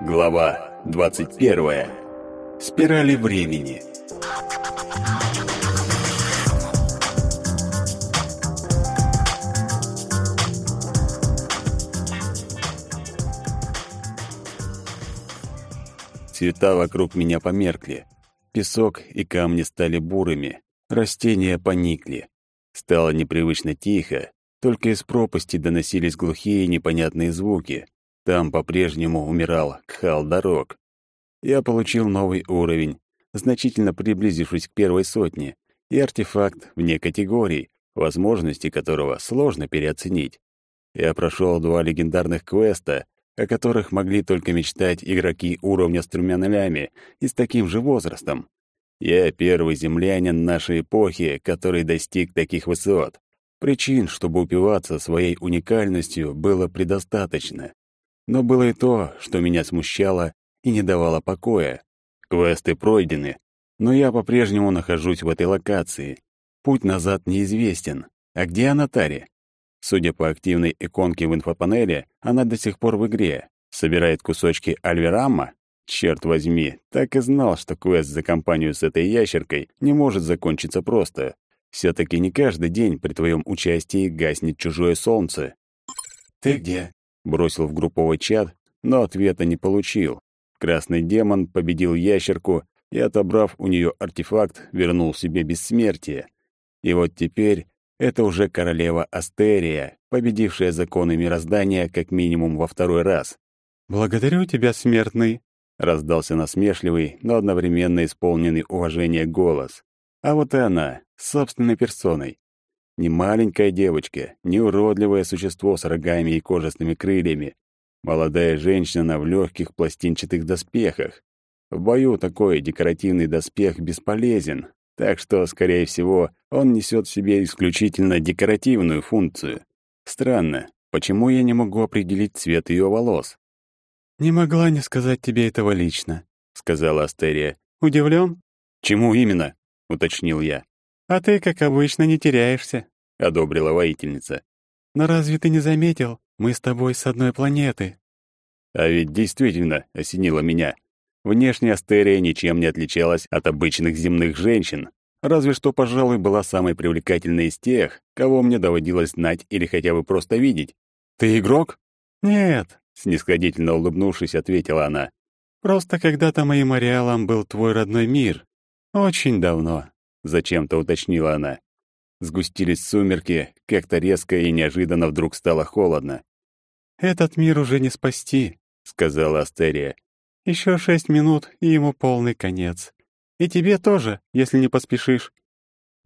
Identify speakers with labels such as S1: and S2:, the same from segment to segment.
S1: Глава 21. Спирали времени. Цвета вокруг меня померкли. Песок и камни стали бурыми, растения поникли. Стало непривычно тихо, только из пропасти доносились глухие непонятные звуки. Там по-прежнему умирал Кхал Дорог. Я получил новый уровень, значительно приблизившись к первой сотне, и артефакт вне категорий, возможности которого сложно переоценить. Я прошел два легендарных квеста, о которых могли только мечтать игроки уровня с тремя нолями и с таким же возрастом. Я первый землянин нашей эпохи, который достиг таких высот. Причин, чтобы упиваться своей уникальностью, было предостаточно. Но было и то, что меня смущало и не давало покоя. Квесты пройдены, но я по-прежнему нахожусь в этой локации. Путь назад неизвестен. А где Анатари? Судя по активной иконке в инфопанели, она до сих пор в игре. Собирает кусочки альверамма? Черт возьми, так и знал, что квест за компанию с этой ящеркой не может закончиться просто. все таки не каждый день при твоем участии гаснет чужое солнце. «Ты где?» — бросил в групповой чат, но ответа не получил. Красный демон победил ящерку и, отобрав у нее артефакт, вернул себе бессмертие. И вот теперь это уже королева Астерия, победившая законы мироздания как минимум во второй раз.
S2: «Благодарю тебя, смертный», —
S1: раздался насмешливый, но одновременно исполненный уважения голос. А вот и она, собственной персоной. Не маленькая девочка, не уродливое существо с рогами и кожистыми крыльями. Молодая женщина в легких пластинчатых доспехах. В бою такой декоративный доспех бесполезен, так что, скорее всего, он несет в себе исключительно декоративную функцию. Странно, почему я не могу определить цвет ее волос?
S2: «Не могла не сказать тебе этого лично», — сказала Астерия. «Удивлен?»
S1: «Чему именно?» — уточнил я.
S2: «А ты, как обычно, не теряешься», —
S1: одобрила воительница.
S2: «Но разве ты не заметил? Мы с тобой с одной планеты».
S1: А ведь действительно осенило меня. Внешне Астерия ничем не отличалась от обычных земных женщин, разве что, пожалуй, была самой привлекательной из тех, кого мне доводилось знать или хотя бы просто видеть. «Ты игрок?»
S2: «Нет», —
S1: снисходительно улыбнувшись, ответила она.
S2: «Просто когда-то моим ареалом был твой родной мир. Очень давно», —
S1: зачем-то уточнила она. Сгустились сумерки, как-то резко и неожиданно вдруг стало холодно.
S2: «Этот мир уже не спасти», — сказала Астерия. Еще шесть минут, и ему полный конец. И тебе тоже, если не поспешишь».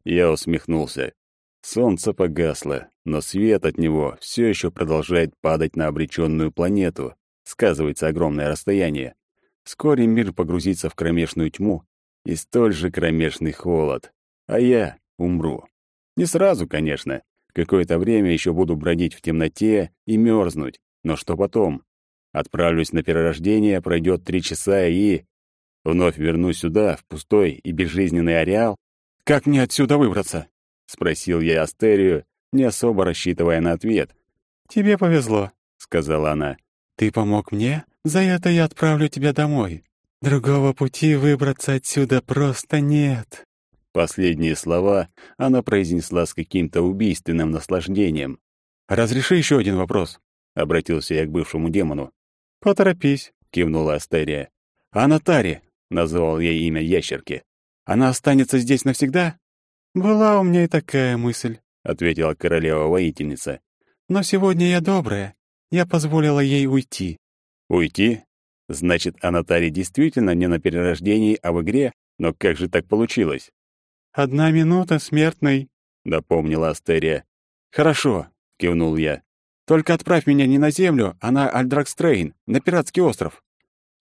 S1: Я усмехнулся. Солнце погасло, но свет от него все еще продолжает падать на обреченную планету. Сказывается огромное расстояние. Вскоре мир погрузится в кромешную тьму и столь же кромешный холод. А я умру. Не сразу, конечно. Какое-то время еще буду бродить в темноте и мерзнуть. Но что потом? Отправлюсь на перерождение, пройдет три часа и... Вновь вернусь сюда, в пустой и безжизненный ареал. Как мне отсюда выбраться? Спросил я Астерию, не особо рассчитывая на ответ.
S2: «Тебе повезло», — сказала она. «Ты помог мне, за это я отправлю тебя домой. Другого пути выбраться отсюда просто нет».
S1: Последние слова она произнесла с каким-то убийственным наслаждением. «Разреши еще один вопрос», — обратился я к бывшему демону.
S2: «Поторопись», —
S1: кивнула Астерия. «А Натари», — назвал ей имя ящерки, — «она останется здесь навсегда?»
S2: «Была у меня и такая мысль», —
S1: ответила королева-воительница.
S2: «Но сегодня я добрая. Я позволила ей уйти».
S1: «Уйти? Значит, Анатари действительно не на перерождении, а в игре? Но как же так получилось?»
S2: «Одна минута, смертный», —
S1: напомнила Астерия. «Хорошо», — кивнул я. Только отправь меня не на Землю, а на Альдракстрейн, на пиратский остров».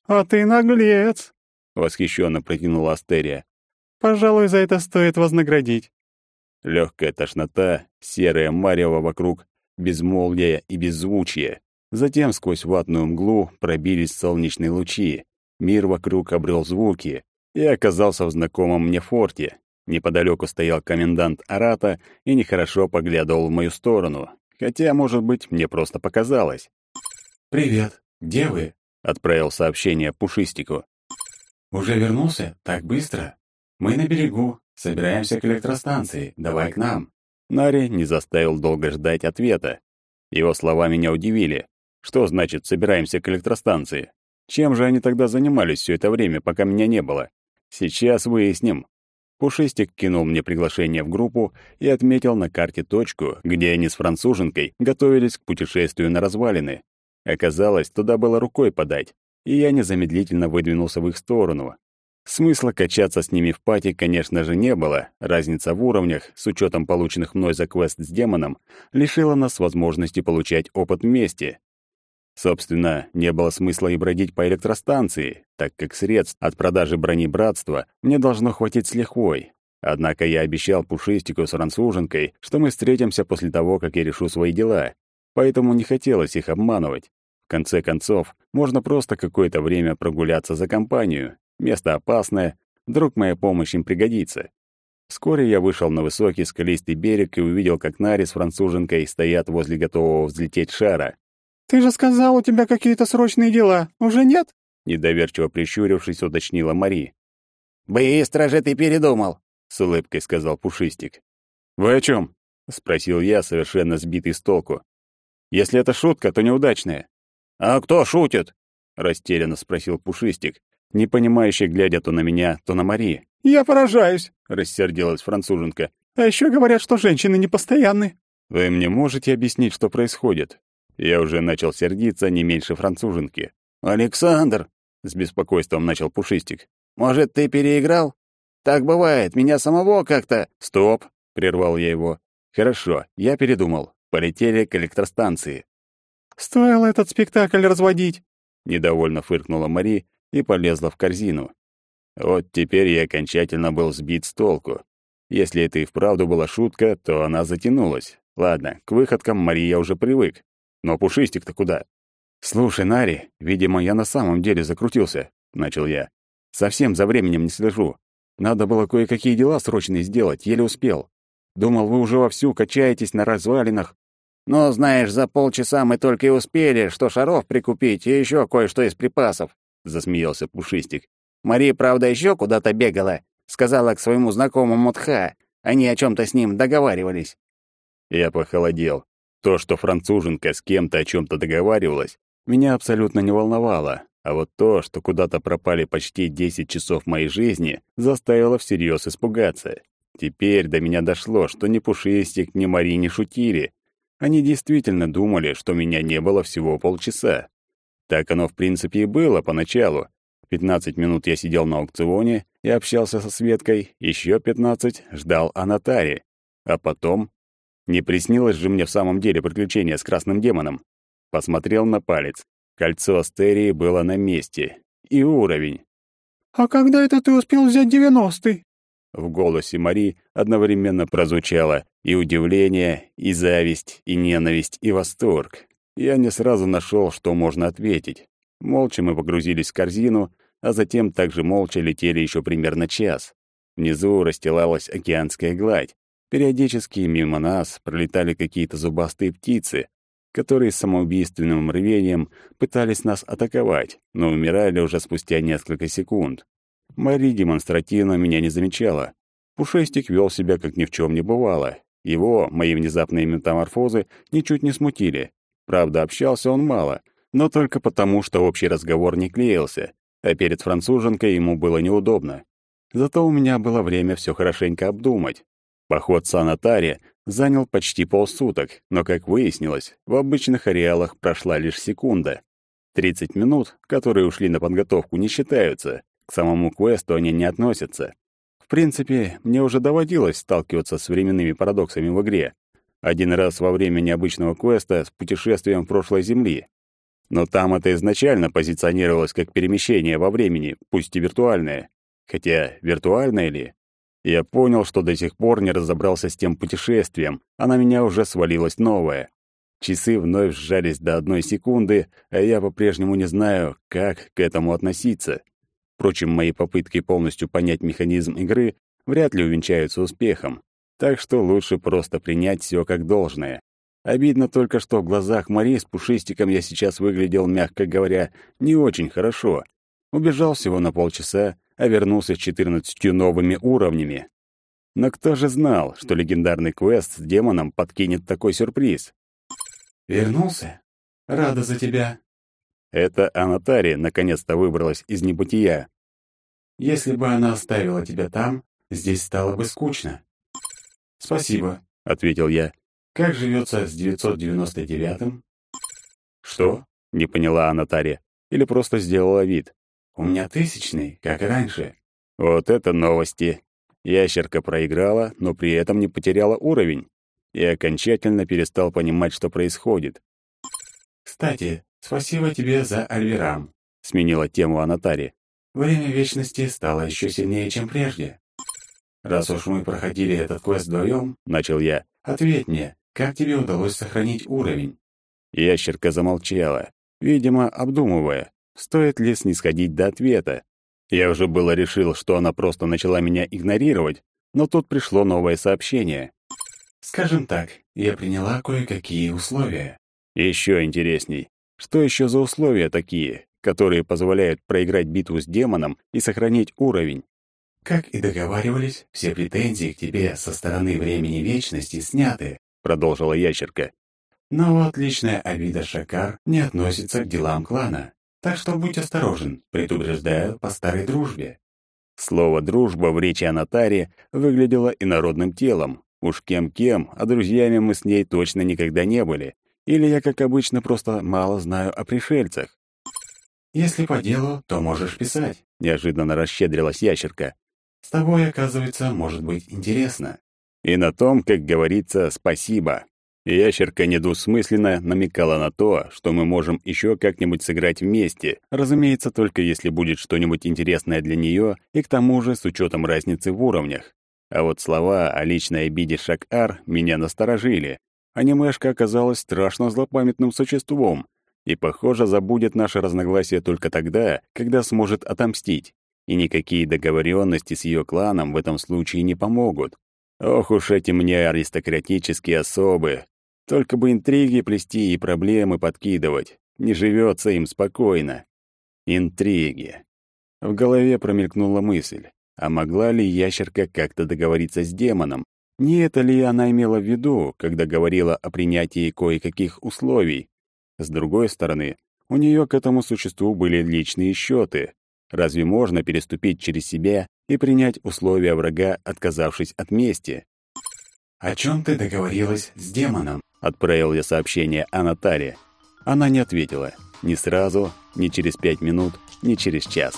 S2: «А ты наглец!»
S1: — восхищенно протянула Астерия.
S2: «Пожалуй, за это стоит вознаградить».
S1: Легкая тошнота, серая марево вокруг, безмолвие и беззвучие. Затем сквозь ватную мглу пробились солнечные лучи. Мир вокруг обрел звуки и оказался в знакомом мне форте. Неподалеку стоял комендант Арата и нехорошо поглядывал в мою сторону, Хотя, может быть, мне просто показалось.
S3: «Привет. Где вы?»
S1: — отправил сообщение Пушистику.
S2: «Уже вернулся? Так быстро? Мы на берегу. Собираемся к электростанции. Давай к нам».
S1: Нари не заставил долго ждать ответа. Его слова меня удивили. Что значит «собираемся к электростанции»? Чем же они тогда занимались все это время, пока меня не было? Сейчас выясним. Пушистик кинул мне приглашение в группу и отметил на карте точку, где они с француженкой готовились к путешествию на развалины. Оказалось, туда было рукой подать, и я незамедлительно выдвинулся в их сторону. Смысла качаться с ними в пати, конечно же, не было. Разница в уровнях, с учетом полученных мной за квест с демоном, лишила нас возможности получать опыт вместе. Собственно, не было смысла и бродить по электростанции, так как средств от продажи брони братства мне должно хватить с лихвой. Однако я обещал Пушистику с француженкой, что мы встретимся после того, как я решу свои дела, поэтому не хотелось их обманывать. В конце концов, можно просто какое-то время прогуляться за компанию. Место опасное, вдруг моя помощь им пригодится. Вскоре я вышел на высокий скалистый берег и увидел, как Нари с француженкой стоят возле готового взлететь шара.
S3: «Ты же сказал, у тебя какие-то срочные дела. Уже нет?»
S1: Недоверчиво прищурившись, уточнила Мари.
S4: «Быстро же ты передумал», — с улыбкой сказал Пушистик.
S1: «Вы о чем? спросил я, совершенно сбитый с толку. «Если это шутка, то неудачная».
S4: «А кто шутит?»
S1: — растерянно спросил Пушистик, непонимающе глядя то на меня, то на Мари.
S3: «Я поражаюсь», —
S1: рассердилась француженка.
S3: «А еще говорят, что женщины непостоянны».
S1: «Вы мне можете объяснить, что происходит?» Я уже начал сердиться не меньше француженки.
S4: «Александр!» — с беспокойством начал Пушистик. «Может, ты переиграл? Так бывает, меня самого как-то...»
S1: «Стоп!» — прервал я его. «Хорошо, я передумал. Полетели к электростанции».
S3: «Стоило этот спектакль разводить!»
S1: — недовольно фыркнула Мари и полезла в корзину. Вот теперь я окончательно был сбит с толку. Если это и вправду была шутка, то она затянулась. Ладно, к выходкам Мария уже привык. Но Пушистик-то куда? «Слушай, Нари, видимо, я на самом деле закрутился», — начал я. «Совсем за временем не слежу. Надо было кое-какие дела срочные сделать, еле успел. Думал, вы уже вовсю качаетесь на развалинах».
S4: «Ну, знаешь, за полчаса мы только и успели, что шаров прикупить и еще кое-что из припасов», — засмеялся Пушистик. «Мария, правда, еще куда-то бегала. Сказала к своему знакомому Тха. Они о чем то с ним договаривались».
S1: Я похолодел. То, что француженка с кем-то о чем то договаривалась, меня абсолютно не волновало, а вот то, что куда-то пропали почти 10 часов моей жизни, заставило всерьез испугаться. Теперь до меня дошло, что ни Пушистик, ни Мари не шутили. Они действительно думали, что меня не было всего полчаса. Так оно, в принципе, и было поначалу. 15 минут я сидел на аукционе и общался со Светкой, еще 15 ждал Анатари. А потом не приснилось же мне в самом деле приключение с красным демоном. Посмотрел на палец. Кольцо астерии было на месте. И уровень.
S3: «А когда это ты успел взять девяностый?»
S1: В голосе Мари одновременно прозвучало и удивление, и зависть, и ненависть, и восторг. Я не сразу нашел, что можно ответить. Молча мы погрузились в корзину, а затем также молча летели еще примерно час. Внизу расстилалась океанская гладь. Периодически мимо нас пролетали какие-то зубастые птицы, которые с самоубийственным рвением пытались нас атаковать, но умирали уже спустя несколько секунд. Мари демонстративно меня не замечала. Пушестик вел себя, как ни в чем не бывало. Его, мои внезапные метаморфозы, ничуть не смутили. Правда, общался он мало, но только потому, что общий разговор не клеился, а перед француженкой ему было неудобно. Зато у меня было время все хорошенько обдумать. Поход санатария занял почти полсуток, но, как выяснилось, в обычных ареалах прошла лишь секунда. 30 минут, которые ушли на подготовку, не считаются. К самому квесту они не относятся. В принципе, мне уже доводилось сталкиваться с временными парадоксами в игре. Один раз во время необычного квеста с путешествием прошлой Земли. Но там это изначально позиционировалось как перемещение во времени, пусть и виртуальное. Хотя, виртуальное ли? Я понял, что до сих пор не разобрался с тем путешествием, а на меня уже свалилось новое. Часы вновь сжались до одной секунды, а я по-прежнему не знаю, как к этому относиться. Впрочем, мои попытки полностью понять механизм игры вряд ли увенчаются успехом, так что лучше просто принять все как должное. Обидно только, что в глазах Мари с Пушистиком я сейчас выглядел, мягко говоря, не очень хорошо. Убежал всего на полчаса, а вернулся с четырнадцатью новыми уровнями. Но кто же знал, что легендарный квест с демоном подкинет такой сюрприз?
S2: «Вернулся? Рада за тебя».
S1: Это Анатария наконец-то выбралась из небытия.
S2: «Если бы она оставила тебя там, здесь стало бы скучно». «Спасибо», — ответил я. «Как живется с 999-м?»
S1: «Что?» — не поняла Анатария. Или просто сделала вид.
S2: «У меня тысячный, как и раньше».
S1: Вот это новости. Ящерка проиграла, но при этом не потеряла уровень. И окончательно перестал понимать, что происходит.
S2: «Кстати, спасибо тебе за Альверам», —
S1: сменила тему Анатари.
S2: «Время вечности стало еще сильнее, чем прежде. Раз уж мы проходили этот квест вдвоем, — начал я, — ответь мне, как тебе удалось сохранить уровень?»
S1: Ящерка замолчала, видимо, обдумывая, стоит ли снисходить до ответа. Я уже было решил, что она просто начала меня игнорировать, но тут пришло новое сообщение.
S2: «Скажем так, я приняла кое-какие условия».
S1: Еще интересней. Что еще за условия такие, которые позволяют проиграть битву с демоном и сохранить уровень?
S2: «Как и договаривались, все претензии к тебе со стороны времени вечности сняты», — продолжила ящерка. «Но вот личная обида Шакар не относится к делам клана. Так что будь осторожен, предупреждаю по старой дружбе».
S1: Слово «дружба» в речи Анатари выглядело инородным телом. Уж кем-кем, а друзьями мы с ней точно никогда не были. Или я, как обычно, просто мало знаю о пришельцах.
S2: «Если по делу, то можешь писать», —
S1: неожиданно расщедрилась ящерка.
S2: «С тобой, оказывается, может быть интересно».
S1: И на том, как говорится, спасибо. Ящерка недвусмысленно намекала на то, что мы можем еще как-нибудь сыграть вместе, разумеется, только если будет что-нибудь интересное для нее и к тому же с учетом разницы в уровнях. А вот слова о личной обиде Шак-Ар меня насторожили. Анимешка оказалась страшно злопамятным существом и, похоже, забудет наше разногласие только тогда, когда сможет отомстить. И никакие договоренности с ее кланом в этом случае не помогут. Ох уж эти мне аристократические особы, только бы интриги плести и проблемы подкидывать. Не живется им спокойно. Интриги. В голове промелькнула мысль. А могла ли ящерка как-то договориться с демоном? Не это ли она имела в виду, когда говорила о принятии кое-каких условий? С другой стороны, у нее к этому существу были личные счеты. Разве можно переступить через себя и принять условия врага, отказавшись от мести?
S2: «О чем ты договорилась с демоном?»
S1: Отправил я сообщение о Наталье. Она не ответила. Ни сразу, ни через пять минут, ни через час.